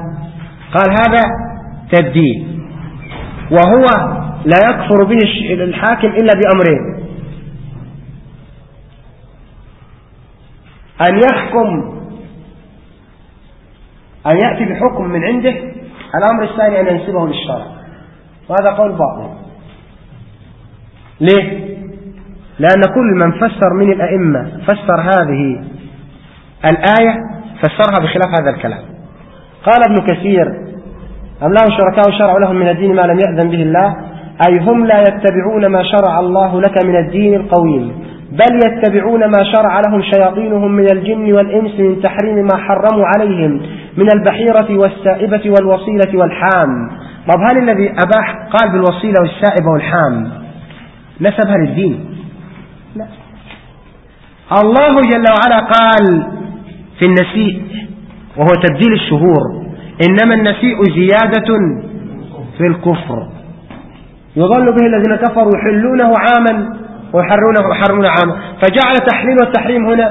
قال هذا تبديل. وهو لا يكفر به الحاكم إلا بأمرين. أن يحكم أن يأتي بحكم من عنده؟ الأمر الثاني أن ينسبه للشرع. وهذا قول باطل. ليه؟ لأن كل من فسر من الأئمة فسر هذه الآية فسرها بخلاف هذا الكلام. قال ابن كثير أم لهم شركاء شرعوا لهم من الدين ما لم يأذن به الله أي هم لا يتبعون ما شرع الله لك من الدين القويم. بل يتبعون ما شرع لهم شياطينهم من الجن والإنس من تحريم ما حرموا عليهم من البحيرة والسائبة والوصيلة والحام. طب هل الذي أباح قال بالوصيلة والسائبة والحام؟ نسبها للدين لا. الله جل وعلا قال في النسيء وهو تبديل الشهور إنما النسيء زيادة في الكفر. يظل به الذين كفروا يحلونه عاما ويحرونه ويحرمون عاما فجعل تحليل والتحريم هنا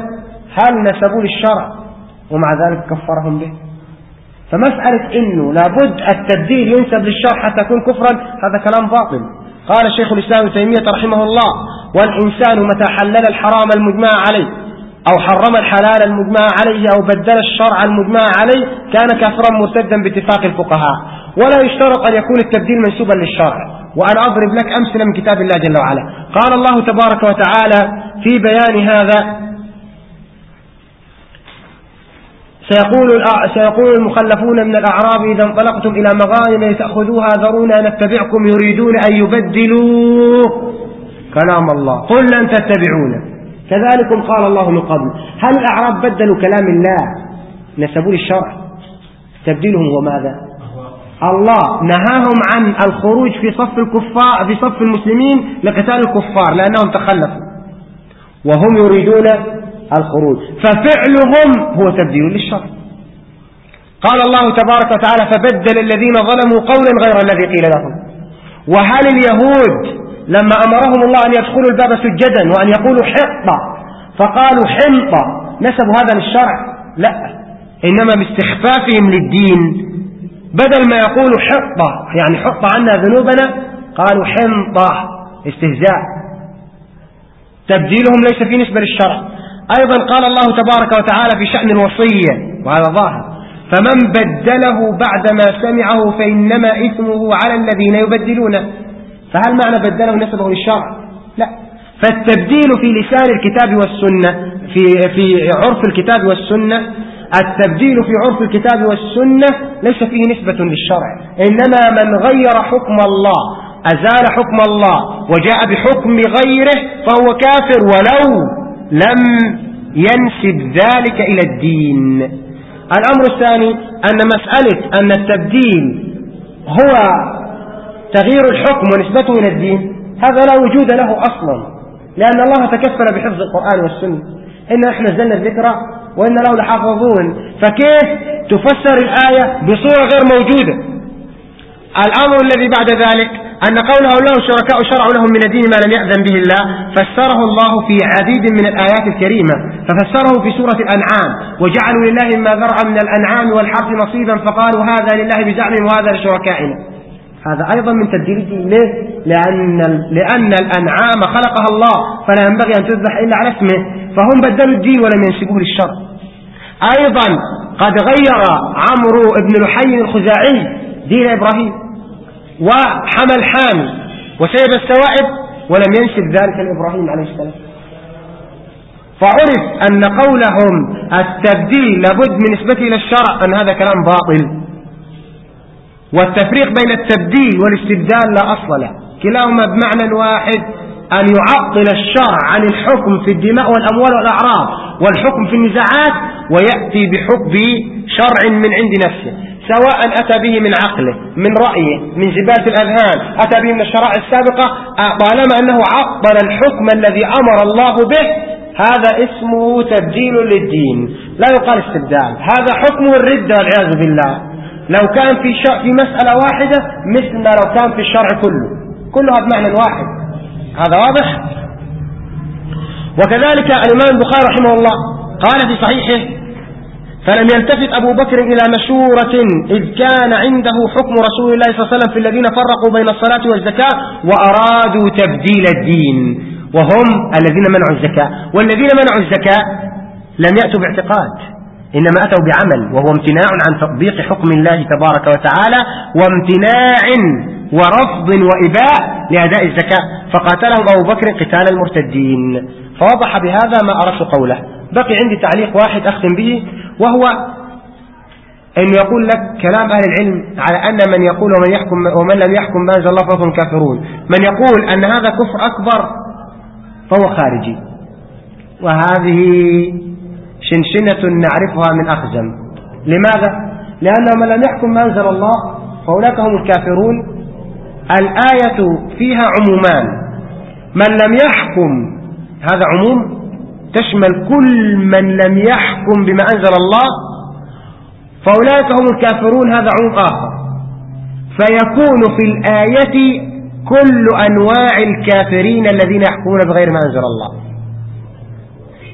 هل نسبوا للشرع ومع ذلك كفرهم به. فمسألة إنه لابد التبديل ينسب للشرع حتى يكون كفرا هذا كلام باطل. قال الشيخ الإسلام ابن تيمية رحمه الله والإنسان متى حلل الحرام المجمع عليه أو حرم الحلال المجمع عليه أو بدل الشرع المجمع عليه كان كافرا مرتدا باتفاق الفقهاء. ولا يشترط أن يكون التبديل منسوبا للشرع. وأنا أضرب لك أمثلة من كتاب الله جل وعلا. قال الله تبارك وتعالى في بيان هذا سيقول سيقول المخلفون من الأعراب إذا انطلقتم إلى مغانم لتأخذوها ذرونا نتبعكم يريدون أن يبدلوا كلام الله. قل لن تتبعونا كذلكم قال الله من قبل. هل الأعراب بدلوا كلام الله؟ نسبوا للشرع. تبديلهم هو ماذا؟ الله نهاهم عن الخروج في صف الكفار في صف المسلمين لقتال الكفار لأنهم تخلفوا. وهم يريدون الخروج. ففعلهم هو تبديل للشرع قال الله تبارك وتعالى فبدل الذين ظلموا قولا غير الذي قيل لهم. وهل اليهود لما أمرهم الله أن يدخلوا الباب سجدا وأن يقولوا حطة فقالوا حنطة نسبوا هذا للشرع؟ لا. إنما باستخفافهم للدين. بدل ما يقولوا حطة يعني حط عنا ذنوبنا قالوا حنطة استهزاء. تبديلهم ليس في نسبة للشرع. أيضا قال الله تبارك وتعالى في شأن الوصية وهذا ظاهر. فمن بدله بعدما سمعه فإنما إثمه على الذين يبدلونه. فهل معنى بدله نسبة للشرع؟ لا. فالتبديل في لسان الكتاب والسنة في, في عرف الكتاب والسنة التبديل في عرف الكتاب والسنة ليس فيه نسبة للشرع. إنما من غير حكم الله أزال حكم الله وجاء بحكم غيره فهو كافر ولو لم ينسب ذلك إلى الدين. الأمر الثاني أن مسألة أن التبديل هو تغيير الحكم ونسبته إلى الدين هذا لا وجود له أصلا لأن الله تكفل بحفظ القرآن والسنة. إن إحنا نزلنا الذكرى وإن له لحافظون. فكيف تفسر الآية بصورة غير موجودة؟ الأمر الذي بعد ذلك أن قوله له شركاء شرعوا لهم من الدين ما لم يأذن به الله فسره الله في عديد من الآيات الكريمة. ففسره في سورة الأنعام. وجعلوا لله ما ذرع من الأنعام والحرث نصيبا فقالوا هذا لله بزعمهم وهذا لشركائنا. هذا أيضا من تبديل ليه؟ لأن, لأن الأنعام خلقها الله. فلا ينبغي أن تذبح إلا على اسمه. فهم بدلوا الدين ولم ينسبوه للشر أيضا قد غير عمرو بن لحي الخزاعي دين إبراهيم وحمى الحامي وسيب السوائب ولم ينسب ذلك لإبراهيم عليه السلام. فعرف أن قولهم التبديل لابد من نسبته إلى الشرع أن هذا كلام باطل. والتفريق بين التبديل والاستبدال لا أصل له. كلاهما بمعنى واحد أن يعطل الشرع عن الحكم في الدماء والأموال والأعراض والحكم في النزاعات ويأتي بحكم شرع من عند نفسه سواء أتى به من عقله من رأيه من زبالة الأذهان أتى به من الشرائع السابقة طالما أنه عطل الحكم الذي أمر الله به هذا اسمه تبديل للدين لا يقال استبدال هذا حكم الردة والعياذ بالله. لو كان في في مسألة واحدة مثل ما لو كان في الشرع كله كلها بمعنى واحد. هذا واضح؟ وكذلك الإمام البخاري رحمه الله قال في صحيحه فلم يلتفت أبو بكر إلى مشورة إذ كان عنده حكم رسول الله صلى الله عليه وسلم في الذين فرقوا بين الصلاة والزكاة وأرادوا تبديل الدين وهم الذين منعوا الزكاة والذين منعوا الزكاة لم يأتوا باعتقاد إنما أتوا بعمل وهو امتناع عن تطبيق حكم الله تبارك وتعالى وامتناع ورفض وإباء لأداء الزكاة. فقاتلهم أبو بكر قتال المرتدين. فوضح بهذا ما أردت قوله. بقي عندي تعليق واحد أختم به وهو أنه يقول لك كلام أهل العلم على أن من يقول ومن يحكم ومن لم يحكم ما أنزل الله فهم كافرون من يقول أن هذا كفر أكبر فهو خارجي. وهذه شنشنة نعرفها من أخزم. لماذا؟ لأنه من لم يحكم ما أنزل الله فأولئك هم الكافرون. الآية فيها عمومان. من لم يحكم هذا عموم تشمل كل من لم يحكم بما أنزل الله فأولئك هم الكافرون هذا عموم آخر. فيكون في الآية كل أنواع الكافرين الذين يحكمون بغير ما أنزل الله.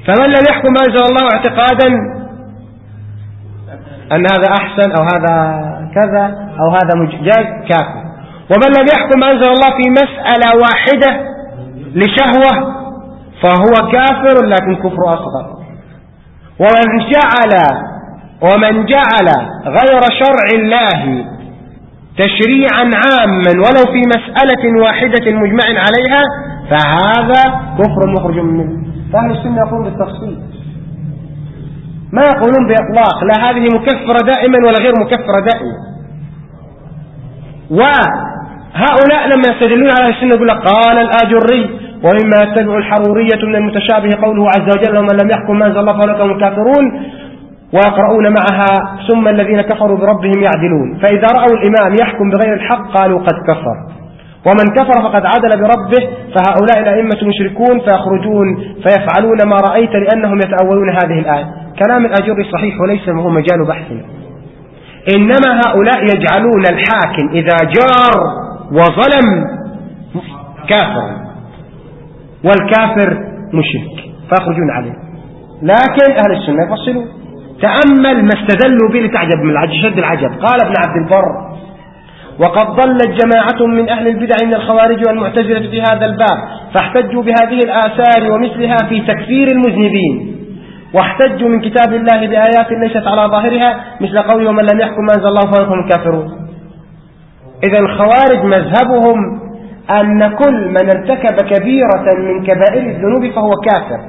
فمن لم يحكم ما أنزل الله اعتقادا أن هذا أحسن أو هذا كذا أو هذا جاز كافر. ومن لم يحكم أنزل الله في مسألة واحدة لشهوة فهو كافر لكن كفر أصغر. ومن جعل ومن جعل غير شرع الله تشريعا عاما ولو في مسألة واحدة مجمع عليها فهذا كفر مخرج منه. فأهل السنة يقولون بالتفصيل. ما يقولون بإطلاق. لا هذه مكفرة دائما ولا غير مكفرة دائما. وهؤلاء لما يستدلون على السنة يقول لك قال الآجري ومما يتبع الحرورية من المتشابه قوله عز وجل ومن لم يحكم ما أنزل الله فأولئك هم الكافرون ويقرؤون معها ثم الذين كفروا بربهم يعدلون. فإذا رأوا الإمام يحكم بغير الحق قالوا قد كفر. ومن كفر فقد عدل بربه فهؤلاء الأئمة مشركون فيخرجون فيفعلون ما رأيت لأنهم يتأولون هذه الآية. كلام الأجر صحيح وليس هو مجال بحث إنما هؤلاء يجعلون الحاكم إذا جار وظلم كافر. والكافر مشرك. فيخرجون عليه. لكن أهل السنة يفصلون. تأمل ما استدلوا به لتعجب من العجب شد العجب. قال ابن عبد البر وقد ضلت جماعة من أهل البدع من الخوارج والمعتزلة في هذا الباب فاحتجوا بهذه الآثار ومثلها في تكفير المذنبين. واحتجوا من كتاب الله بآيات ليست على ظاهرها مثل قوله ومن لم يحكم ما أنزل الله فهم الكافرون. إذا الخوارج مذهبهم أن كل من ارتكب كبيرة من كبائر الذنوب فهو كافر.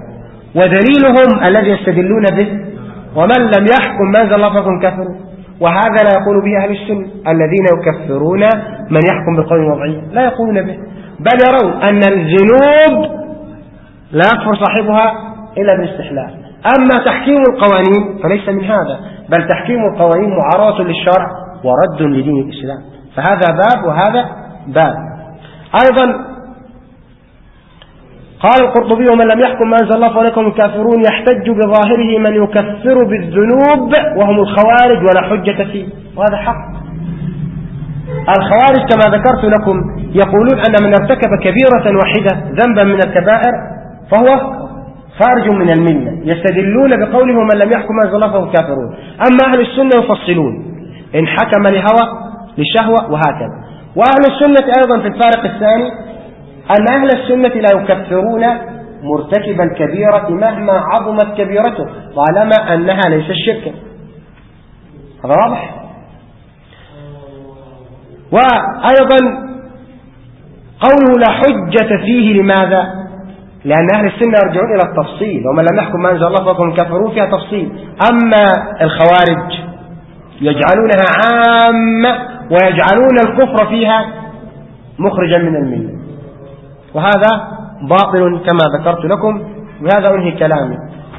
ودليلهم الذي يستدلون به ومن لم يحكم ما أنزل الله فهم كافرون وهذا لا يقول به أهل السنة الذين يكفرون من يحكم بالقول الوضعي لا يقولون به. بل يرون أن الذنوب لا يكفر صاحبها إلا بالاستحلال. أما تحكيم القوانين فليس من هذا بل تحكيم القوانين معارضة للشرع ورد لدين الإسلام. فهذا باب وهذا باب. أيضا قال القرطبي ومن لم يحكم ما أنزل الله فأولئك الكافرون يحتج بظاهره من يكفر بالذنوب وهم الخوارج ولا حجة فيه. وهذا حق. الخوارج كما ذكرت لكم يقولون أن من ارتكب كبيرة واحدة ذنبا من الكبائر فهو خارج من الملة يستدلون بقوله من لم يحكم ما أنزل الله فهم كافرون أما أهل السنة يفصلون إن حكم لهوى لشهوة وهكذا. وأهل السنة أيضا في الفارق الثاني أن أهل السنة لا يكفرون مرتكب الكبيرة مهما عظمت كبيرته طالما أنها ليست شركا. هذا واضح؟ وأيضا قوله لا حجة فيه لماذا؟ لأن أهل السنة يرجعون إلى التفصيل ومن لم يحكم ما أنزل الله فهم كفروا فيها تفصيل. أما الخوارج يجعلونها عامة ويجعلون الكفر فيها مخرجا من الملة. وهذا باطل كما ذكرت لكم وهذا أنهي كلامي.